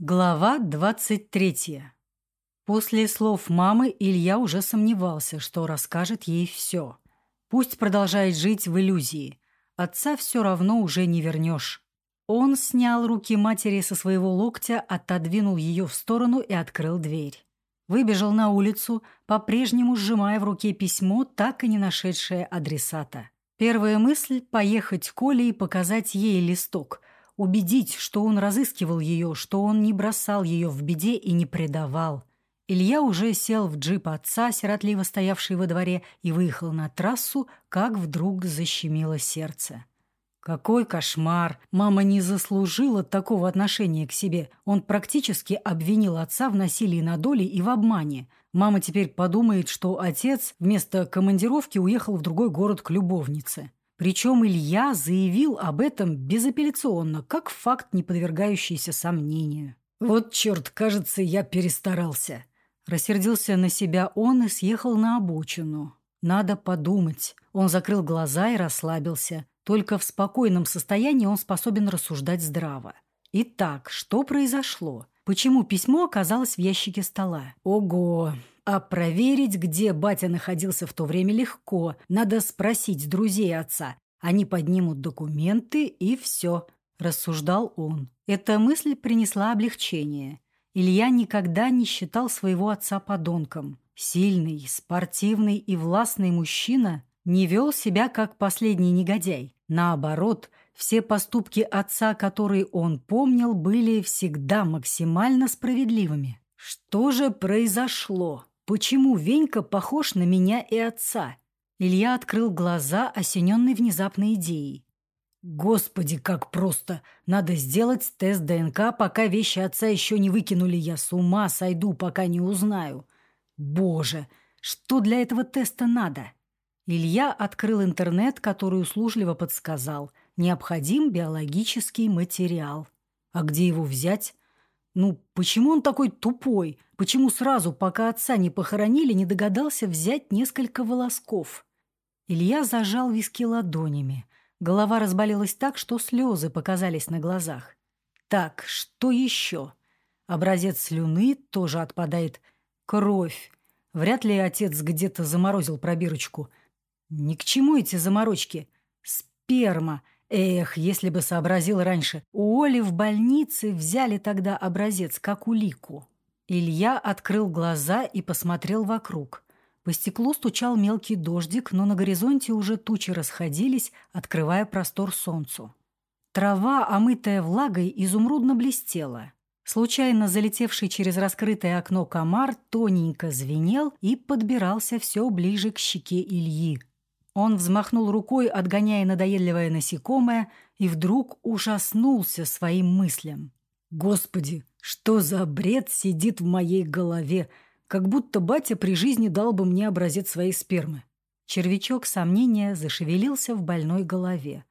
Глава 23. После слов мамы Илья уже сомневался, что расскажет ей все. Пусть продолжает жить в иллюзии. Отца все равно уже не вернешь. Он снял руки матери со своего локтя, отодвинул ее в сторону и открыл дверь. Выбежал на улицу, по-прежнему сжимая в руке письмо, так и не нашедшее адресата. Первая мысль – поехать к Оле и показать ей листок – убедить, что он разыскивал ее, что он не бросал ее в беде и не предавал. Илья уже сел в джип отца, сиротливо стоявший во дворе, и выехал на трассу, как вдруг защемило сердце. Какой кошмар! Мама не заслужила такого отношения к себе. Он практически обвинил отца в насилии на доле и в обмане. Мама теперь подумает, что отец вместо командировки уехал в другой город к любовнице. Причем Илья заявил об этом безапелляционно, как факт, не подвергающийся сомнению. «Вот черт, кажется, я перестарался». Рассердился на себя он и съехал на обочину. «Надо подумать». Он закрыл глаза и расслабился. Только в спокойном состоянии он способен рассуждать здраво. Итак, что произошло? Почему письмо оказалось в ящике стола? Ого! А проверить, где батя находился в то время, легко. Надо спросить друзей отца. Они поднимут документы, и все», – рассуждал он. Эта мысль принесла облегчение. Илья никогда не считал своего отца подонком. Сильный, спортивный и властный мужчина не вел себя как последний негодяй. Наоборот, все поступки отца, которые он помнил, были всегда максимально справедливыми. Что же произошло? Почему Венька похож на меня и отца? Илья открыл глаза, осененный внезапной идеей. Господи, как просто! Надо сделать тест ДНК, пока вещи отца еще не выкинули. Я с ума сойду, пока не узнаю. Боже, что для этого теста надо? Илья открыл интернет, который услужливо подсказал. Необходим биологический материал. А где его взять? Ну, почему он такой тупой? Почему сразу, пока отца не похоронили, не догадался взять несколько волосков? Илья зажал виски ладонями. Голова разболелась так, что слезы показались на глазах. Так, что еще? Образец слюны тоже отпадает. Кровь. Вряд ли отец где-то заморозил пробирочку. Ни к чему эти заморочки. Сперма. Эх, если бы сообразил раньше. У Оли в больнице взяли тогда образец, как улику. Илья открыл глаза и посмотрел вокруг. По стеклу стучал мелкий дождик, но на горизонте уже тучи расходились, открывая простор солнцу. Трава, омытая влагой, изумрудно блестела. Случайно залетевший через раскрытое окно комар тоненько звенел и подбирался все ближе к щеке Ильи. Он взмахнул рукой, отгоняя надоедливое насекомое, и вдруг ужаснулся своим мыслям. «Господи, что за бред сидит в моей голове? Как будто батя при жизни дал бы мне образец своей спермы». Червячок сомнения зашевелился в больной голове.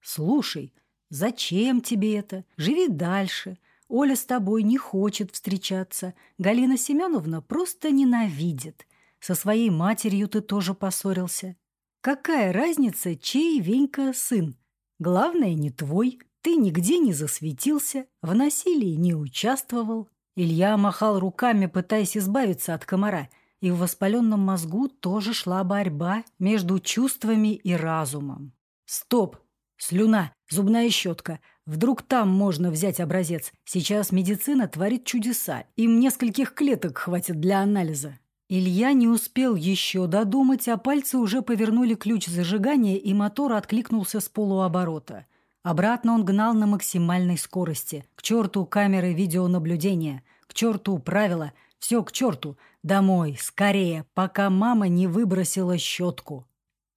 «Слушай, зачем тебе это? Живи дальше. Оля с тобой не хочет встречаться. Галина Семеновна просто ненавидит. Со своей матерью ты тоже поссорился. Какая разница, чей Венька сын? Главное, не твой. Ты нигде не засветился, в насилии не участвовал. Илья махал руками, пытаясь избавиться от комара, и в воспаленном мозгу тоже шла борьба между чувствами и разумом. Стоп! Слюна, зубная щетка. Вдруг там можно взять образец. Сейчас медицина творит чудеса. Им нескольких клеток хватит для анализа. Илья не успел еще додумать, а пальцы уже повернули ключ зажигания, и мотор откликнулся с полуоборота. Обратно он гнал на максимальной скорости. К черту камеры видеонаблюдения. К черту правила. Все к черту. Домой, скорее, пока мама не выбросила щетку.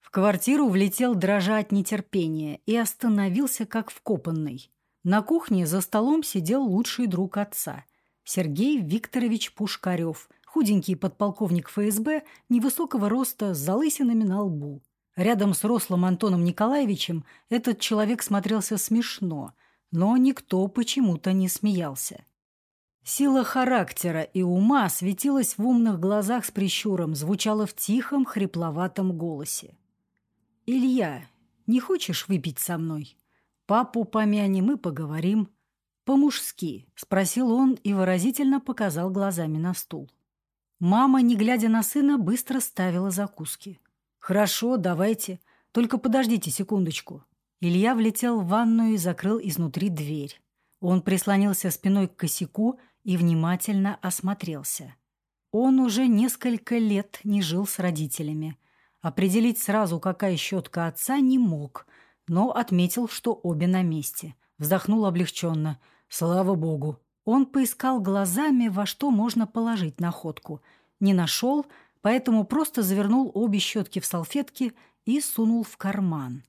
В квартиру влетел дрожа от нетерпения и остановился как вкопанный. На кухне за столом сидел лучший друг отца. Сергей Викторович Пушкарев – худенький подполковник ФСБ невысокого роста с залысинами на лбу. Рядом с рослым Антоном Николаевичем этот человек смотрелся смешно, но никто почему-то не смеялся. Сила характера и ума светилась в умных глазах с прищуром, звучала в тихом, хрипловатом голосе. «Илья, не хочешь выпить со мной? Папу помянем и поговорим». «По-мужски», — спросил он и выразительно показал глазами на стул. Мама, не глядя на сына, быстро ставила закуски. «Хорошо, давайте. Только подождите секундочку». Илья влетел в ванную и закрыл изнутри дверь. Он прислонился спиной к косяку и внимательно осмотрелся. Он уже несколько лет не жил с родителями. Определить сразу, какая щетка отца, не мог, но отметил, что обе на месте. Вздохнул облегченно. Слава богу. Он поискал глазами, во что можно положить находку. Не нашел, поэтому просто завернул обе щетки в салфетки и сунул в карман.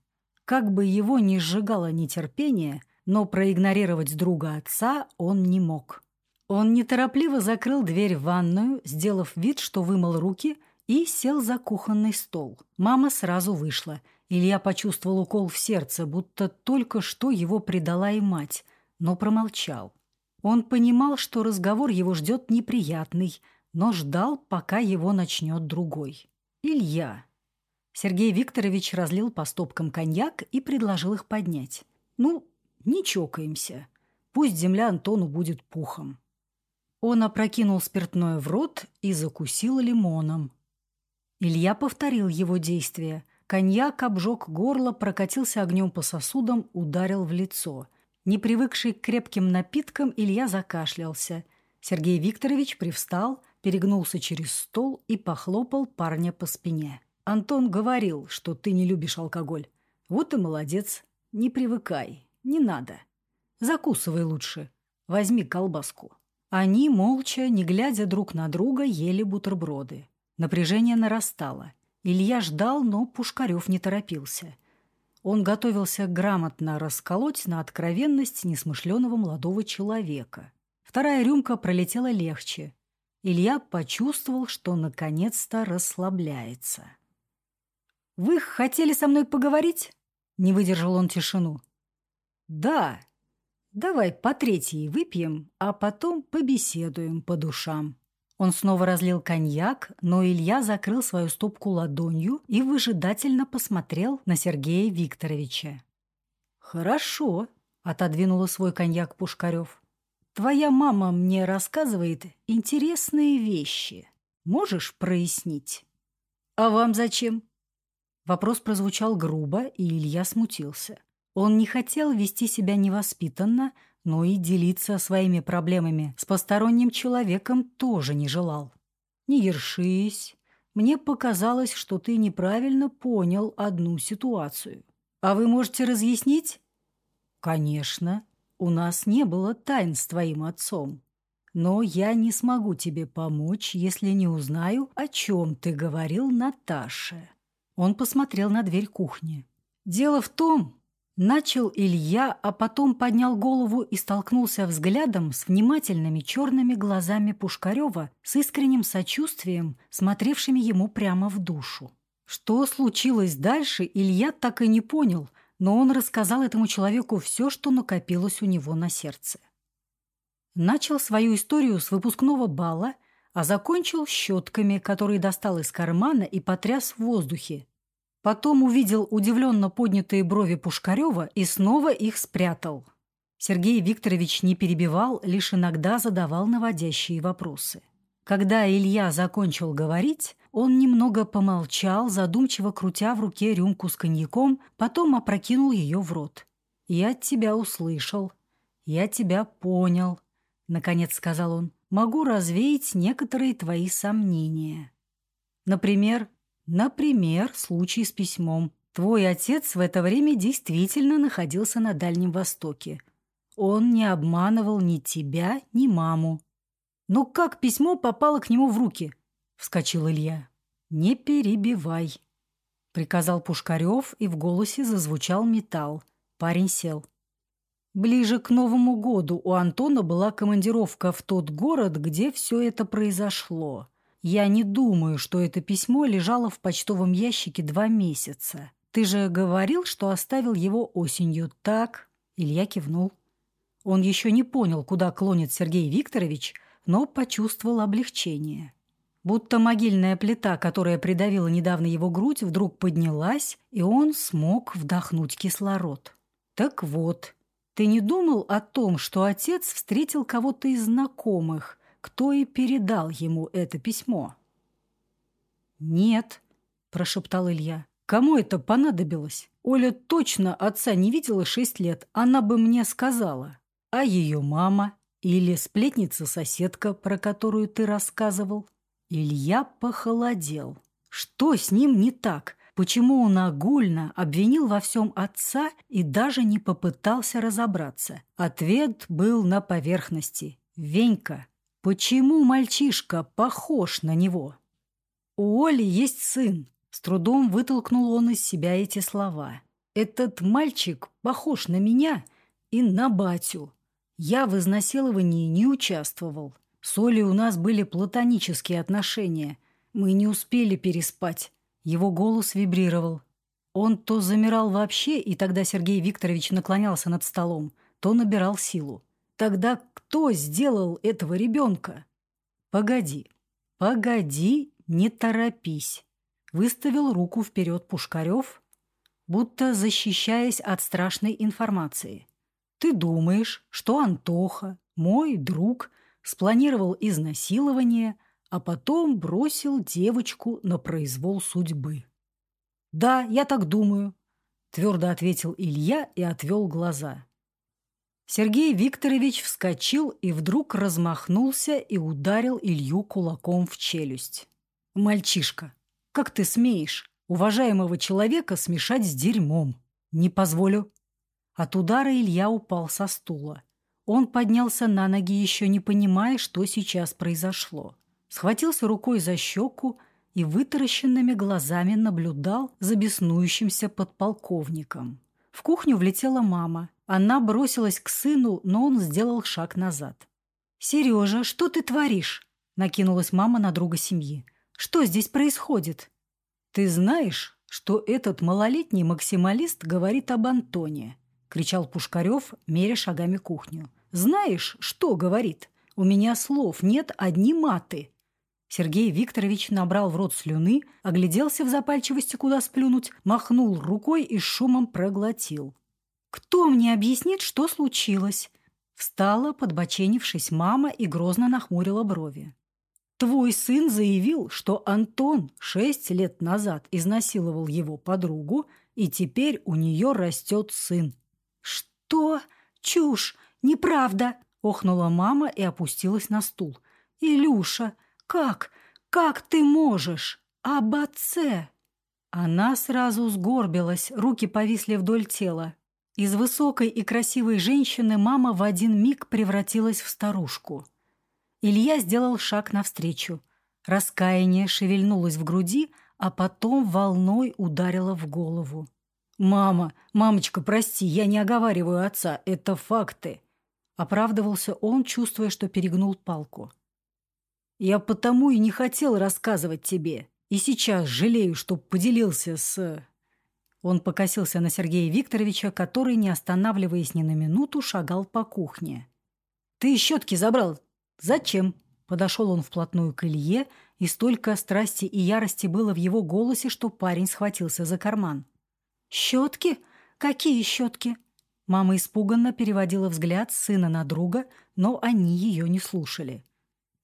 Как бы его ни сжигало нетерпение, но проигнорировать друга отца он не мог. Он неторопливо закрыл дверь в ванную, сделав вид, что вымыл руки, и сел за кухонный стол. Мама сразу вышла. Илья почувствовал укол в сердце, будто только что его предала и мать, но промолчал. Он понимал, что разговор его ждет неприятный, но ждал, пока его начнет другой. Илья. Сергей Викторович разлил по стопкам коньяк и предложил их поднять. «Ну, не чокаемся. Пусть земля Антону будет пухом». Он опрокинул спиртное в рот и закусил лимоном. Илья повторил его действия. Коньяк обжег горло, прокатился огнем по сосудам, ударил в лицо. Не привыкший к крепким напиткам, Илья закашлялся. Сергей Викторович привстал, перегнулся через стол и похлопал парня по спине. «Антон говорил, что ты не любишь алкоголь. Вот и молодец. Не привыкай. Не надо. Закусывай лучше. Возьми колбаску». Они, молча, не глядя друг на друга, ели бутерброды. Напряжение нарастало. Илья ждал, но Пушкарев не торопился. Он готовился грамотно расколоть на откровенность несмышленого молодого человека. Вторая рюмка пролетела легче. Илья почувствовал, что наконец-то расслабляется. «Вы хотели со мной поговорить?» — не выдержал он тишину. «Да», Давай по третьей выпьем, а потом побеседуем по душам». Он снова разлил коньяк, но Илья закрыл свою стопку ладонью и выжидательно посмотрел на Сергея Викторовича. «Хорошо», — отодвинула свой коньяк Пушкарев. «Твоя мама мне рассказывает интересные вещи. Можешь прояснить?» «А вам зачем?» Вопрос прозвучал грубо, и Илья смутился. Он не хотел вести себя невоспитанно, но и делиться своими проблемами с посторонним человеком тоже не желал. «Не ершись. Мне показалось, что ты неправильно понял одну ситуацию. А вы можете разъяснить?» «Конечно. У нас не было тайн с твоим отцом. Но я не смогу тебе помочь, если не узнаю, о чем ты говорил Наташе». Он посмотрел на дверь кухни. «Дело в том, Начал Илья, а потом поднял голову и столкнулся взглядом с внимательными черными глазами Пушкарева с искренним сочувствием, смотревшими ему прямо в душу. Что случилось дальше, Илья так и не понял, но он рассказал этому человеку все, что накопилось у него на сердце. Начал свою историю с выпускного бала, а закончил щетками, которые достал из кармана и потряс в воздухе, Потом увидел удивленно поднятые брови Пушкарева и снова их спрятал. Сергей Викторович не перебивал, лишь иногда задавал наводящие вопросы. Когда Илья закончил говорить, он немного помолчал, задумчиво крутя в руке рюмку с коньяком, потом опрокинул ее в рот. «Я тебя услышал. Я тебя понял», — наконец сказал он. «Могу развеять некоторые твои сомнения. Например, Например, случай с письмом. Твой отец в это время действительно находился на Дальнем Востоке. Он не обманывал ни тебя, ни маму. «Но как письмо попало к нему в руки?» — вскочил Илья. «Не перебивай», — приказал Пушкарев, и в голосе зазвучал металл. Парень сел. Ближе к Новому году у Антона была командировка в тот город, где все это произошло. Я не думаю, что это письмо лежало в почтовом ящике два месяца. Ты же говорил, что оставил его осенью, так?» Илья кивнул. Он еще не понял, куда клонит Сергей Викторович, но почувствовал облегчение. Будто могильная плита, которая придавила недавно его грудь, вдруг поднялась, и он смог вдохнуть кислород. Так вот, Ты не думал о том, что отец встретил кого-то из знакомых, кто и передал ему это письмо?» «Нет», – прошептал Илья. «Кому это понадобилось? Оля точно отца не видела шесть лет, она бы мне сказала. А ее мама или сплетница-соседка, про которую ты рассказывал?» Илья похолодел. Что с ним не так? Почему он огульно обвинил во всем отца и даже не попытался разобраться? Ответ был на поверхности. Венька. Почему мальчишка похож на него? У Оли есть сын. С трудом вытолкнул он из себя эти слова. Этот мальчик похож на меня и на батю. Я в изнасиловании не участвовал. С Олей у нас были платонические отношения. Мы не успели переспать. Его голос вибрировал. Он то замирал вообще, и тогда Сергей Викторович наклонялся над столом, то набирал силу. Тогда кто сделал этого ребенка? Погоди, погоди, не торопись. Выставил руку вперед Пушкарев, будто защищаясь от страшной информации. Ты думаешь, что Антоха, мой друг, спланировал изнасилование, а потом бросил девочку на произвол судьбы. «Да, я так думаю», – твердо ответил Илья и отвел глаза. Сергей Викторович вскочил и вдруг размахнулся и ударил Илью кулаком в челюсть. «Мальчишка, как ты смеешь уважаемого человека смешать с дерьмом? Не позволю». От удара Илья упал со стула. Он поднялся на ноги, еще не понимая, что сейчас произошло схватился рукой за щеку и вытаращенными глазами наблюдал за беснующимся подполковником. В кухню влетела мама. Она бросилась к сыну, но он сделал шаг назад. «Сережа, что ты творишь?» – накинулась мама на друга семьи. «Что здесь происходит?» «Ты знаешь, что этот малолетний максималист говорит об Антоне?» – кричал Пушкарев, меря шагами кухню. «Знаешь, что говорит? У меня слов нет, одни маты. Сергей Викторович набрал в рот слюны, огляделся в запальчивости, куда сплюнуть, махнул рукой и шумом проглотил. «Кто мне объяснит, что случилось?» Встала, подбоченившись мама и грозно нахмурила брови. «Твой сын заявил, что Антон шесть лет назад изнасиловал его подругу, и теперь у нее растет сын». «Что? Чушь! Неправда!» – охнула мама и опустилась на стул. «Илюша, как? Как ты можешь? Об отце!» Она сразу сгорбилась, руки повисли вдоль тела. Из высокой и красивой женщины мама в один миг превратилась в старушку. Илья сделал шаг навстречу. Раскаяние шевельнулось в груди, а потом волной ударило в голову. «Мама, мамочка, прости, я не оговариваю отца, это факты!» Оправдывался он, чувствуя, что перегнул палку. Я потому и не хотел рассказывать тебе. И сейчас жалею, что поделился с...» Он покосился на Сергея Викторовича, который, не останавливаясь ни на минуту, шагал по кухне. «Ты щетки забрал? Зачем?» Подошел он вплотную к Илье, и столько страсти и ярости было в его голосе, что парень схватился за карман. «Щетки? Какие щетки?» Мама испуганно переводила взгляд сына на друга, но они ее не слушали.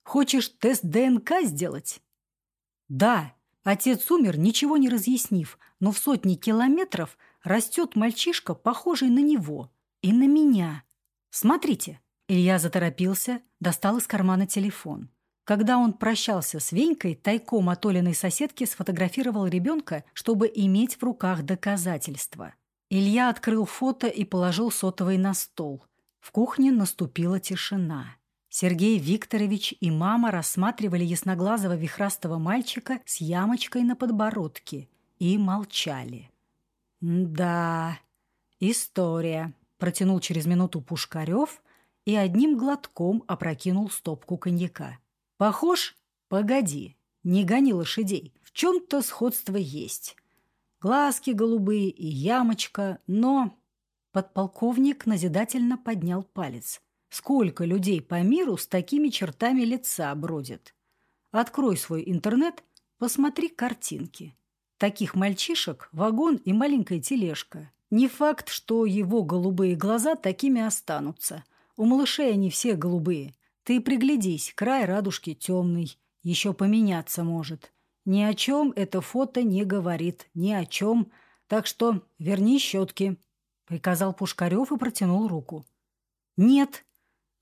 Хочешь тест ДНК сделать? Да, отец умер, ничего не разъяснив, но в сотни километров растет мальчишка, похожий на него. И на меня. Смотрите. Илья заторопился, достал из кармана телефон. Когда он прощался с Венькой, тайком от Олиной соседки сфотографировал ребенка, чтобы иметь в руках доказательства. Илья открыл фото и положил сотовый на стол. В кухне наступила тишина. Сергей Викторович и мама рассматривали ясноглазого вихрастого мальчика с ямочкой на подбородке и молчали. «Да, история», – протянул через минуту Пушкарев и одним глотком опрокинул стопку коньяка. «Похож? Погоди, не гони лошадей. В чем-то сходство есть. Глазки голубые и ямочка, но...» Подполковник назидательно поднял палец – Сколько людей по миру с такими чертами лица бродит? Открой свой интернет, посмотри картинки. Таких мальчишек – вагон и маленькая тележка. Не факт, что его голубые глаза такими останутся. У малышей они все голубые. Ты приглядись, край радужки темный. Еще поменяться может. Ни о чем это фото не говорит. Ни о чем. Так что верни щетки. Приказал Пушкарев и протянул руку. Нет.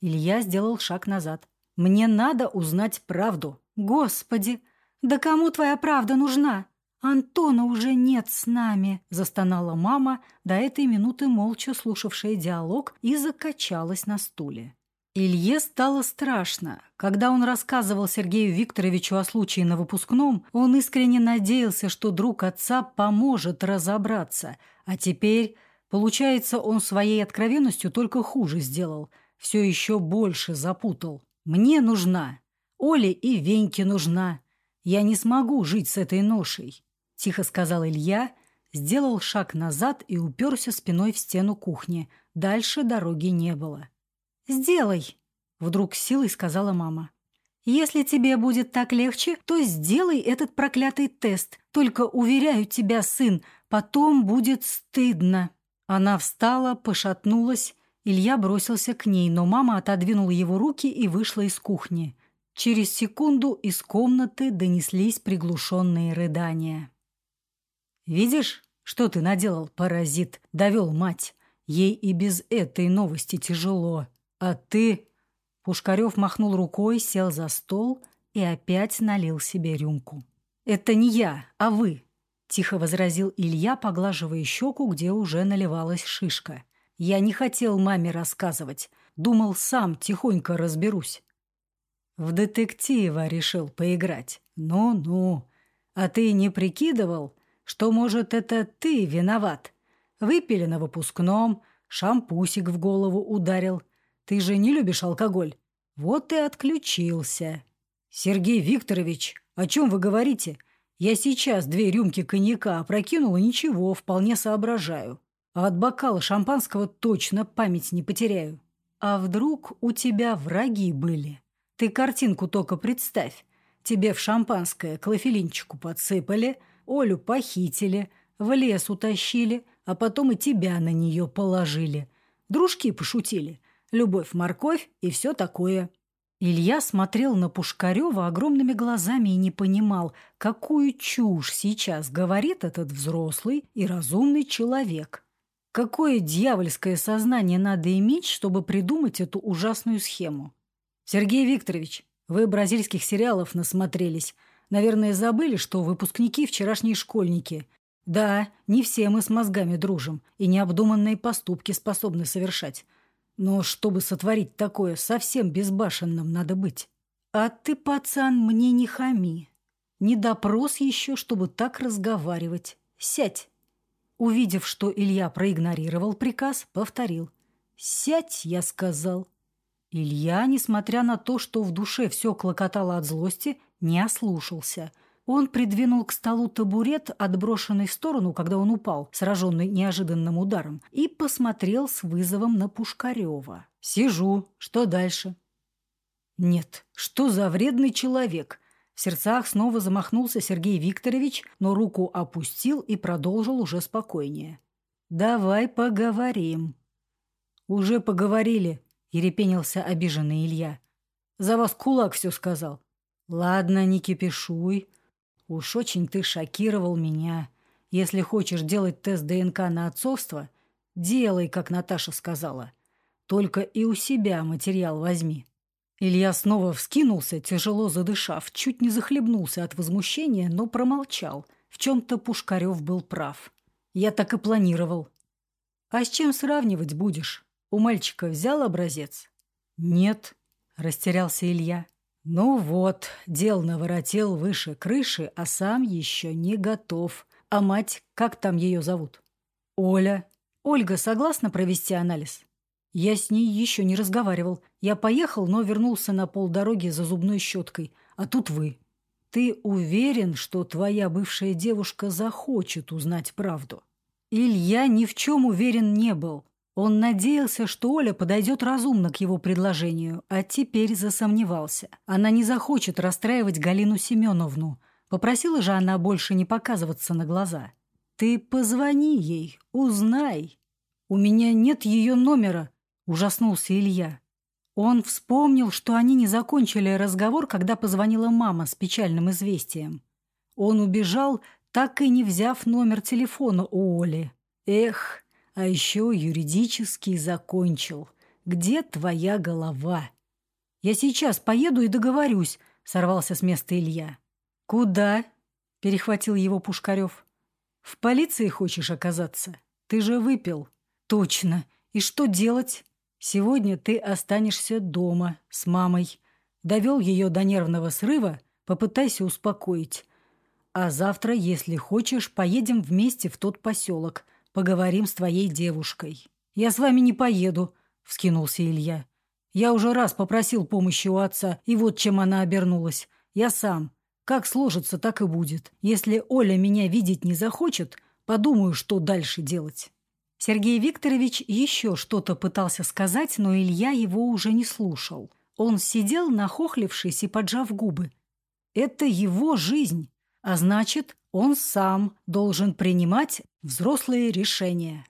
Илья сделал шаг назад. Мне надо узнать правду. Господи, да кому твоя правда нужна? «Антона уже нет с нами», – застонала мама, до этой минуты молча слушавшая диалог, и закачалась на стуле. Илье стало страшно. Когда он рассказывал Сергею Викторовичу о случае на выпускном, он искренне надеялся, что друг отца поможет разобраться. А теперь, получается, он своей откровенностью только хуже сделал. Все еще больше запутал. «Мне нужна. Оле и Веньке нужна. Я не смогу жить с этой ношей тихо сказал Илья, сделал шаг назад и уперся спиной в стену кухни. Дальше дороги не было. «Сделай!» — вдруг силой сказала мама. «Если тебе будет так легче, то сделай этот проклятый тест. Только, уверяю тебя, сын, потом будет стыдно». Она встала, пошатнулась. Илья бросился к ней, но мама отодвинула его руки и вышла из кухни. Через секунду из комнаты донеслись приглушенные рыдания. «Видишь, что ты наделал, паразит?» — довел мать. Ей и без этой новости тяжело. А ты...» Пушкарев махнул рукой, сел за стол и опять налил себе рюмку. «Это не я, а вы», — тихо возразил Илья, поглаживая щеку, где уже наливалась шишка. «Я не хотел маме рассказывать. Думал, сам тихонько разберусь». «В детектива решил поиграть. Ну-ну. А ты не прикидывал, что, может, это ты виноват. Выпили на выпускном, шампусик в голову ударил. Ты же не любишь алкоголь. Вот и отключился. Сергей Викторович, о чем вы говорите? Я сейчас две рюмки коньяка опрокинул и ничего, вполне соображаю. А от бокала шампанского точно память не потеряю. А вдруг у тебя враги были? Ты картинку только представь. Тебе в шампанское клофелинчику подсыпали, Олю похитили, в лес утащили, а потом и тебя на нее положили. Дружки пошутили. Любовь-морковь и все такое. Илья смотрел на Пушкарева огромными глазами и не понимал, какую чушь сейчас говорит этот взрослый и разумный человек. Какое дьявольское сознание надо иметь, чтобы придумать эту ужасную схему? Сергей Викторович, вы бразильских сериалов насмотрелись. Наверное, забыли, что выпускники – вчерашние школьники. Да, не все мы с мозгами дружим и необдуманные поступки способны совершать. Но чтобы сотворить такое, совсем безбашенным надо быть. А ты, пацан, мне не хами. Не допрос еще, чтобы так разговаривать. Сядь. Увидев, что Илья проигнорировал приказ, повторил. «Сядь», — я сказал. Илья, несмотря на то, что в душе все клокотало от злости, не ослушался. Он придвинул к столу табурет, отброшенный в сторону, когда он упал, сраженный неожиданным ударом, и посмотрел с вызовом на Пушкарева. «Сижу. Что дальше?» «Нет, что за вредный человек?» В сердцах снова замахнулся Сергей Викторович, но руку опустил и продолжил уже спокойнее. «Давай поговорим». «Уже поговорили», — ерепенился обиженный Илья. «За вас кулак все сказал. «Ладно, не кипишуй. Уж очень ты шокировал меня. Если хочешь делать тест ДНК на отцовство, делай, как Наташа сказала. Только и у себя материал возьми». Илья снова вскинулся, тяжело задышав, чуть не захлебнулся от возмущения, но промолчал. В чем-то Пушкарев был прав. Я так и планировал. «А с чем сравнивать будешь? У мальчика взял образец?» «Нет», — растерялся Илья. Ну вот, дел наворотил выше крыши, а сам еще не готов. А мать, как там ее зовут? Оля. Ольга согласна провести анализ? Я с ней еще не разговаривал. Я поехал, но вернулся на полдороги за зубной щеткой. А тут вы. Ты уверен, что твоя бывшая девушка захочет узнать правду? Илья ни в чем уверен не был. Он надеялся, что Оля подойдет разумно к его предложению, а теперь засомневался. Она не захочет расстраивать Галину Семеновну. Попросила же она больше не показываться на глаза. Ты позвони ей, узнай. У меня нет ее номера, ужаснулся Илья. Он вспомнил, что они не закончили разговор, когда позвонила мама с печальным известием. Он убежал, так и не взяв номер телефона у Оли. Эх, а еще юридически закончил. Где твоя голова? Я сейчас поеду и договорюсь, сорвался с места Илья. Куда? перехватил его Пушкарев. В полиции хочешь оказаться? Ты же выпил. Точно. И что делать? Сегодня ты останешься дома с мамой. Довел ее до нервного срыва, попытайся успокоить. А завтра, если хочешь, поедем вместе в тот поселок. Поговорим с твоей девушкой. Я с вами не поеду, вскинулся Илья. Я уже раз попросил помощи у отца, и вот чем она обернулась. Я сам. Как сложится, так и будет. Если Оля меня видеть не захочет, подумаю, что дальше делать». Сергей Викторович еще что-то пытался сказать, но Илья его уже не слушал. Он сидел, нахохлившись и поджав губы. Это его жизнь, а значит, он сам должен принимать взрослые решения.